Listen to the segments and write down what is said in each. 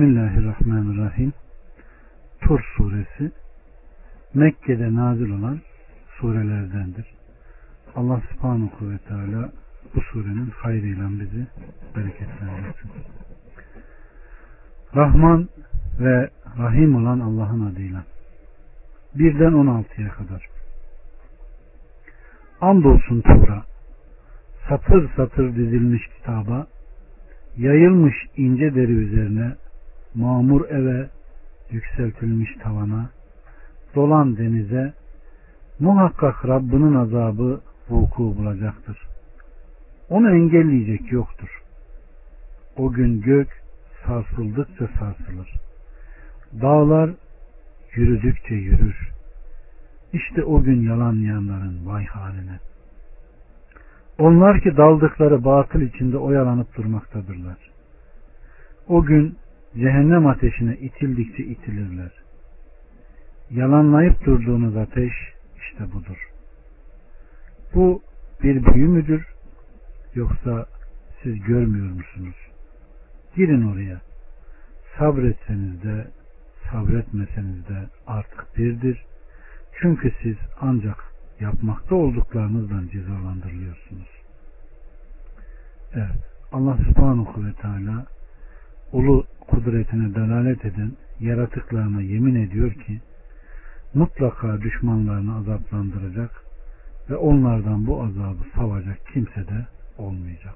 Bismillahirrahmanirrahim. Tur suresi Mekke'de nazil olan surelerdendir. Allah subhanahu ve teala bu surenin hayrıyla bizi bereketlendirsin. Rahman ve Rahim olan Allah'ın adıyla. Birden 16'ya kadar. Andolsun Tura, satır satır dizilmiş kitaba, yayılmış ince deri üzerine, mamur eve, yükseltilmiş tavana, dolan denize, muhakkak Rabbinin azabı vuku bulacaktır. Onu engelleyecek yoktur. O gün gök sarsıldıkça sarsılır. Dağlar yürüdükçe yürür. İşte o gün yalanlayanların vay haline. Onlar ki daldıkları batıl içinde oyalanıp durmaktadırlar. O gün cehennem ateşine itildikçe itilirler. Yalanlayıp durduğunuz ateş işte budur. Bu bir büyü müdür yoksa siz görmüyor musunuz? Girin oraya. Sabretseniz de sabretmeseniz de artık birdir. Çünkü siz ancak yapmakta olduklarınızdan cezalandırılıyorsunuz. Evet. Allah subhanahu ve teala ulu kudretine delalet eden yaratıklarına yemin ediyor ki mutlaka düşmanlarını azaplandıracak ve onlardan bu azabı savacak kimse de olmayacak.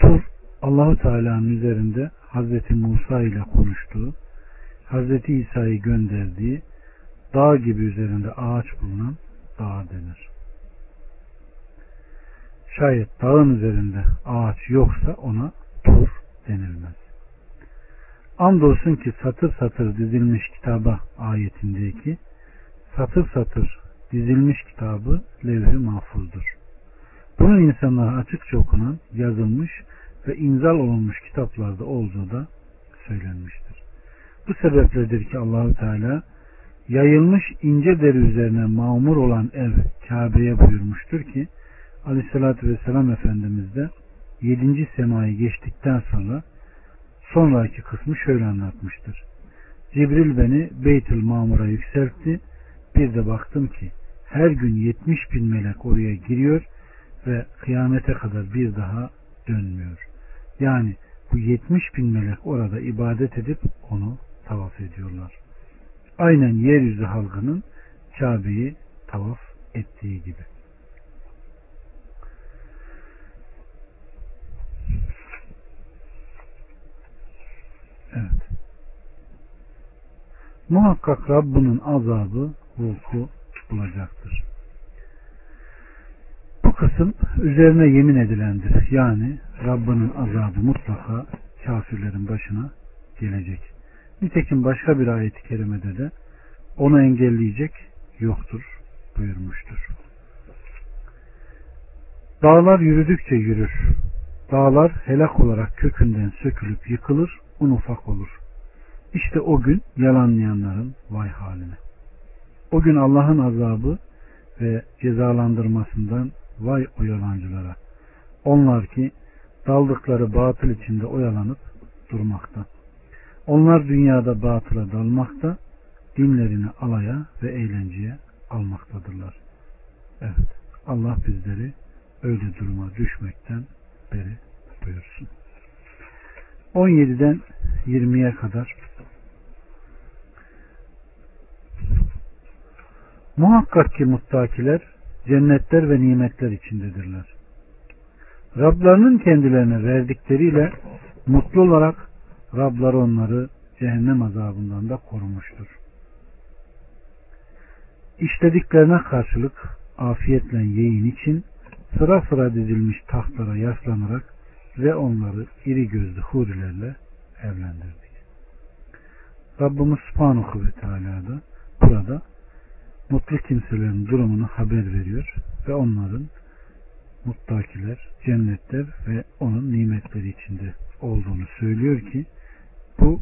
Tur Allahu Teala'nın üzerinde Hazreti Musa ile konuştuğu, Hazreti İsa'yı gönderdiği dağ gibi üzerinde ağaç bulunan dağ denir. Şayet dağın üzerinde ağaç yoksa ona denilmez. Andolsun ki satır satır dizilmiş kitaba ayetindeki satır satır dizilmiş kitabı levh-i mahfuzdur. Bunun insanlara açıkça okunan, yazılmış ve inzal olunmuş kitaplarda olduğu da söylenmiştir. Bu sebepledir ki Allahu Teala yayılmış ince deri üzerine mamur olan ev Kabe'ye buyurmuştur ki Aleyhisselatü Vesselam Efendimiz de 7. semayı geçtikten sonra sonraki kısmı şöyle anlatmıştır. Cibril beni Beytül Mamur'a yükseltti. Bir de baktım ki her gün 70 bin melek oraya giriyor ve kıyamete kadar bir daha dönmüyor. Yani bu 70 bin melek orada ibadet edip onu tavaf ediyorlar. Aynen yeryüzü halkının Kabe'yi tavaf ettiği gibi. Evet. Muhakkak Rabbinin azabı vuku bulacaktır. Bu kısım üzerine yemin edilendir. Yani Rabbinin azabı mutlaka kafirlerin başına gelecek. Nitekim başka bir ayet-i kerimede de onu engelleyecek yoktur buyurmuştur. Dağlar yürüdükçe yürür. Dağlar helak olarak kökünden sökülüp yıkılır, un ufak olur. İşte o gün yalanlayanların vay haline. O gün Allah'ın azabı ve cezalandırmasından vay o yalancılara. Onlar ki daldıkları batıl içinde oyalanıp durmakta. Onlar dünyada batıla dalmakta, dinlerini alaya ve eğlenceye almaktadırlar. Evet, Allah bizleri öyle duruma düşmekten beri buyursun. 17'den 20'ye kadar Muhakkak ki muttakiler cennetler ve nimetler içindedirler. Rablarının kendilerine verdikleriyle mutlu olarak Rablar onları cehennem azabından da korumuştur. İşlediklerine karşılık afiyetle yiyin için sıra sıra dizilmiş tahtlara yaslanarak ve onları iri gözlü hurilerle evlendirdik. Rabbimiz Subhanahu ve Teala da burada mutlu kimselerin durumunu haber veriyor ve onların muttakiler, cennetler ve onun nimetleri içinde olduğunu söylüyor ki bu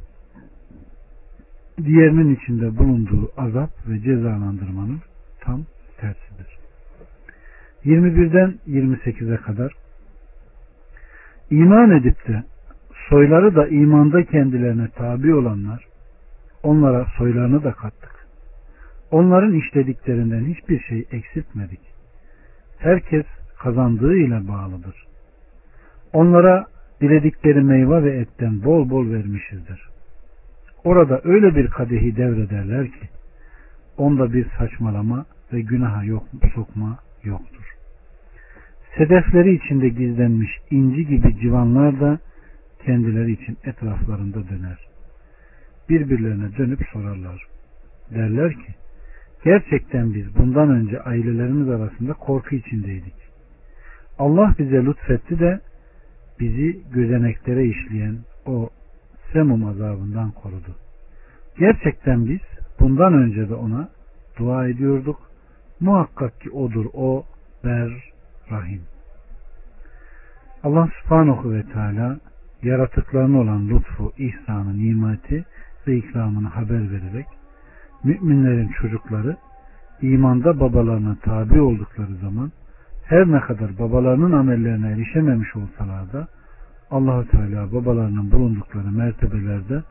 diğerinin içinde bulunduğu azap ve cezalandırmanın tam tersidir. 21'den 28'e kadar iman edip de soyları da imanda kendilerine tabi olanlar, onlara soylarını da kattık. Onların işlediklerinden hiçbir şey eksiltmedik. Herkes kazandığı ile bağlıdır. Onlara diledikleri meyve ve etten bol bol vermişizdir. Orada öyle bir kadehi devrederler ki, onda bir saçmalama ve günaha yok, sokma yoktur. Sedefleri içinde gizlenmiş inci gibi civanlar da kendileri için etraflarında döner. Birbirlerine dönüp sorarlar. Derler ki, gerçekten biz bundan önce ailelerimiz arasında korku içindeydik. Allah bize lütfetti de bizi gözeneklere işleyen o Semum azabından korudu. Gerçekten biz bundan önce de ona dua ediyorduk. Muhakkak ki odur o ber rahim. Allah subhanahu ve teala yaratıklarına olan lütfu, ihsanı, nimeti ve ikramını haber vererek müminlerin çocukları imanda babalarına tabi oldukları zaman her ne kadar babalarının amellerine erişememiş olsalar da Allahu Teala babalarının bulundukları mertebelerde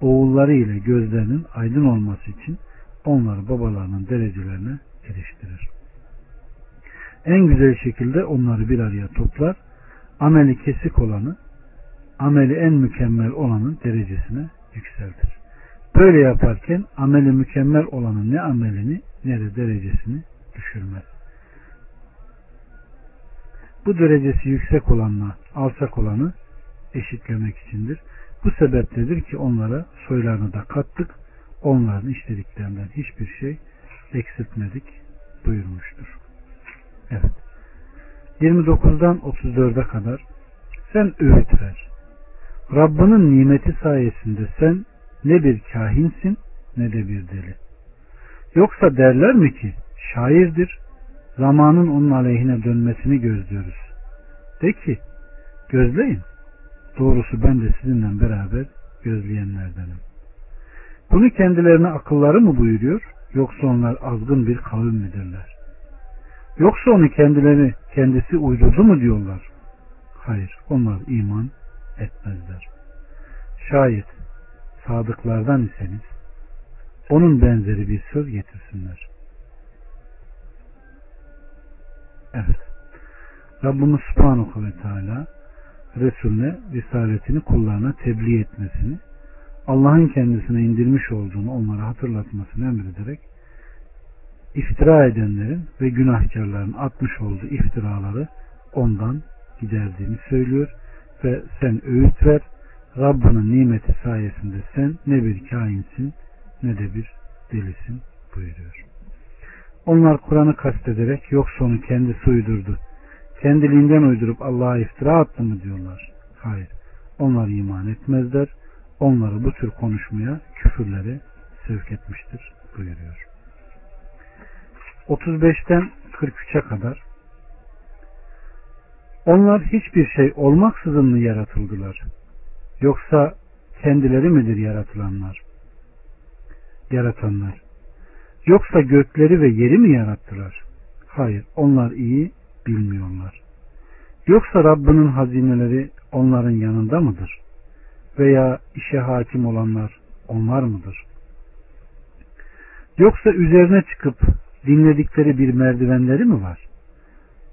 oğulları ile gözlerinin aydın olması için onları babalarının derecelerine eriştirir. En güzel şekilde onları bir araya toplar, ameli kesik olanı, ameli en mükemmel olanın derecesine yükseltir. Böyle yaparken ameli mükemmel olanın ne amelini ne de derecesini düşürmez. Bu derecesi yüksek olanla alçak olanı eşitlemek içindir. Bu sebeptedir ki onlara soylarını da kattık. Onların işlediklerinden hiçbir şey eksiltmedik buyurmuştur. Evet. 29'dan 34'e kadar sen öğüt ver. Rabbinin nimeti sayesinde sen ne bir kahinsin ne de bir deli. Yoksa derler mi ki şairdir, zamanın onun aleyhine dönmesini gözlüyoruz. De ki, gözleyin. Doğrusu ben de sizinle beraber gözleyenlerdenim. Bunu kendilerine akılları mı buyuruyor, yoksa onlar azgın bir kavim midirler? Yoksa onu kendileri kendisi uydurdu mu diyorlar? Hayır, onlar iman etmezler. Şayet sadıklardan iseniz onun benzeri bir söz getirsinler. Evet. Rabbimiz Subhanahu ve Teala Resulüne risaletini kullarına tebliğ etmesini, Allah'ın kendisine indirmiş olduğunu onlara hatırlatmasını emrederek iftira edenlerin ve günahkarların atmış olduğu iftiraları ondan giderdiğini söylüyor ve sen öğüt ver Rabbinin nimeti sayesinde sen ne bir kainsin ne de bir delisin buyuruyor. Onlar Kur'an'ı kastederek yoksa onu kendisi uydurdu. Kendiliğinden uydurup Allah'a iftira attı mı diyorlar. Hayır. Onlar iman etmezler. Onları bu tür konuşmaya, küfürleri sevk etmiştir buyuruyor. 35'ten 43'e kadar onlar hiçbir şey olmaksızın mı yaratıldılar? Yoksa kendileri midir yaratılanlar? Yaratanlar. Yoksa gökleri ve yeri mi yarattılar? Hayır, onlar iyi bilmiyorlar. Yoksa Rabbinin hazineleri onların yanında mıdır? Veya işe hakim olanlar onlar mıdır? Yoksa üzerine çıkıp dinledikleri bir merdivenleri mi var?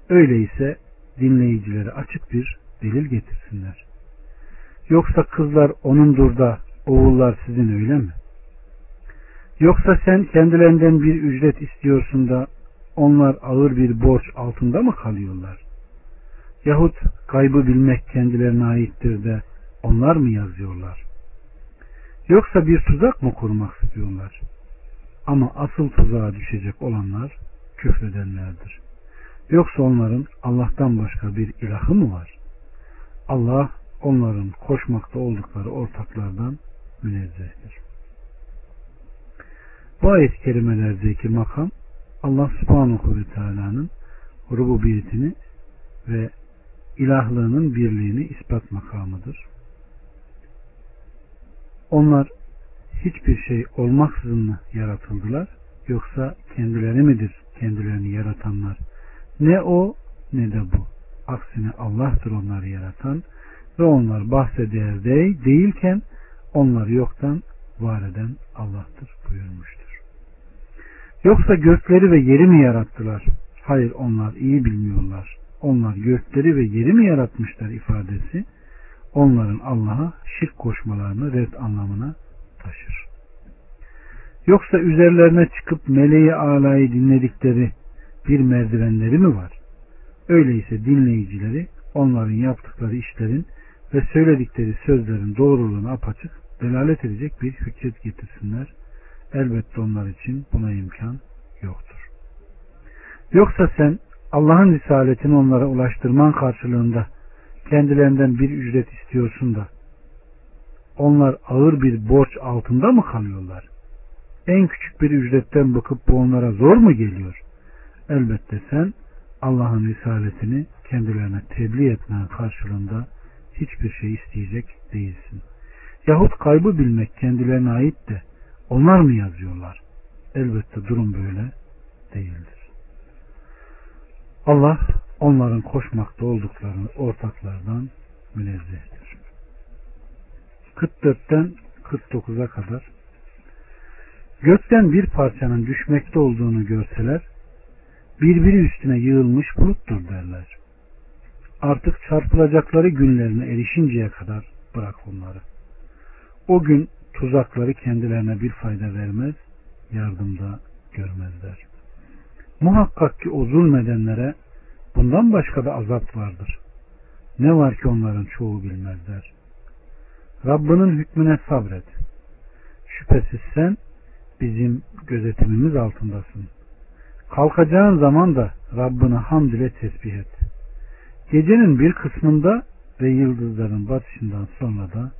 Öyleyse dinleyicileri açık bir delil getirsinler. Yoksa kızlar onundur da oğullar sizin öyle mi? Yoksa sen kendilerinden bir ücret istiyorsun da onlar ağır bir borç altında mı kalıyorlar? Yahut kaybı bilmek kendilerine aittir de onlar mı yazıyorlar? Yoksa bir tuzak mı kurmak istiyorlar? Ama asıl tuzağa düşecek olanlar küfredenlerdir. Yoksa onların Allah'tan başka bir ilahı mı var? Allah onların koşmakta oldukları ortaklardan münezzehtir. Bu ayet-i kerimelerdeki makam Allah subhanahu ve teala'nın rububiyetini ve ilahlığının birliğini ispat makamıdır. Onlar hiçbir şey olmaksızın mı yaratıldılar yoksa kendileri midir kendilerini yaratanlar? Ne o ne de bu. Aksine Allah'tır onları yaratan ve onlar bahse değer değil, değilken onları yoktan var eden Allah'tır buyurmuştur. Yoksa gökleri ve yeri mi yarattılar? Hayır onlar iyi bilmiyorlar. Onlar gökleri ve yeri mi yaratmışlar ifadesi onların Allah'a şirk koşmalarını red anlamına taşır. Yoksa üzerlerine çıkıp meleği alayı dinledikleri bir merdivenleri mi var? Öyleyse dinleyicileri onların yaptıkları işlerin ve söyledikleri sözlerin doğruluğunu apaçık delalet edecek bir hüccet getirsinler. Elbette onlar için buna imkan yoktur. Yoksa sen Allah'ın risaletini onlara ulaştırman karşılığında kendilerinden bir ücret istiyorsun da onlar ağır bir borç altında mı kalıyorlar? En küçük bir ücretten bakıp bu onlara zor mu geliyor? Elbette sen Allah'ın risaletini kendilerine tebliğ etmen karşılığında hiçbir şey isteyecek değilsin. Yahut kaybı bilmek kendilerine ait de onlar mı yazıyorlar? Elbette durum böyle değildir. Allah onların koşmakta olduklarını ortaklardan münezzehtir. 44'ten 49'a kadar Gökten bir parçanın düşmekte olduğunu görseler birbiri üstüne yığılmış buluttur derler. Artık çarpılacakları günlerine erişinceye kadar bırak onları. O gün tuzakları kendilerine bir fayda vermez, yardımda görmezler. Muhakkak ki o zulmedenlere bundan başka da azap vardır. Ne var ki onların çoğu bilmezler. Rabbinin hükmüne sabret. Şüphesiz sen bizim gözetimimiz altındasın. Kalkacağın zaman da Rabbini hamd ile tesbih et. Gecenin bir kısmında ve yıldızların batışından sonra da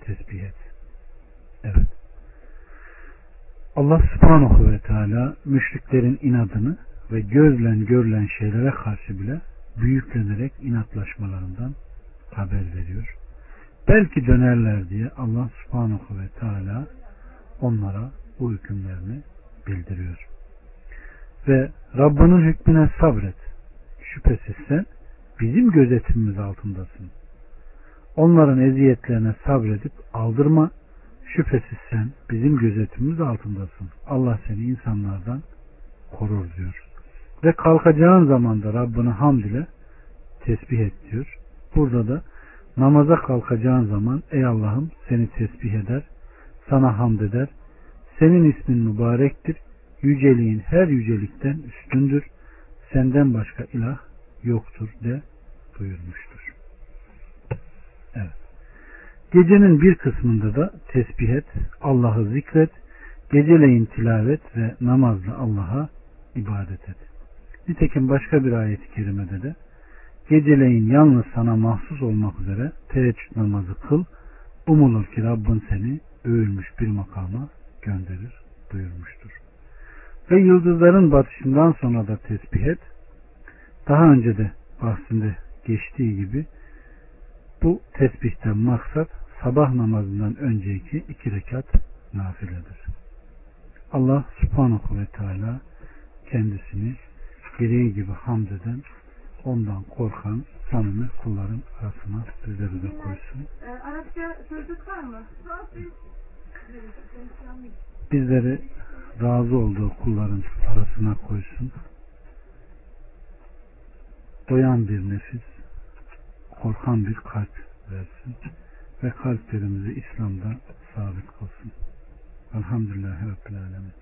tesbih et. Evet. Allah subhanahu ve teala müşriklerin inadını ve gözlen görülen şeylere karşı bile büyüklenerek inatlaşmalarından haber veriyor. Belki dönerler diye Allah subhanahu ve teala onlara bu hükümlerini bildiriyor. Ve Rabbinin hükmüne sabret. Şüphesiz sen bizim gözetimimiz altındasın. Onların eziyetlerine sabredip aldırma. Şüphesiz sen bizim gözetimimiz altındasın. Allah seni insanlardan korur diyor. Ve kalkacağın zaman da Rabbini hamd ile tesbih et diyor. Burada da namaza kalkacağın zaman ey Allah'ım seni tesbih eder, sana hamd eder, senin ismin mübarektir, yüceliğin her yücelikten üstündür, senden başka ilah yoktur de buyurmuştur. Evet. Gecenin bir kısmında da tesbih et, Allah'ı zikret, geceleyin tilavet ve namazla Allah'a ibadet et. Nitekim başka bir ayet-i kerimede de geceleyin yalnız sana mahsus olmak üzere teheccüd namazı kıl, umulur ki Rabbin seni övülmüş bir makama gönderir buyurmuştur. Ve yıldızların batışından sonra da tesbih et. Daha önce de bahsinde geçtiği gibi bu tesbihten maksat sabah namazından önceki iki rekat nafiledir. Allah subhanahu ve teala kendisini gereği gibi hamd eden, ondan korkan samimi kulların arasına bizleri de koysun. Arapça sözlük var mı? Bizleri razı olduğu kulların arasına koysun. Doyan bir nefis, korkan bir kalp versin ve kalplerimizi İslam'da sabit kılsın. Elhamdülillahi Rabbil Alemin.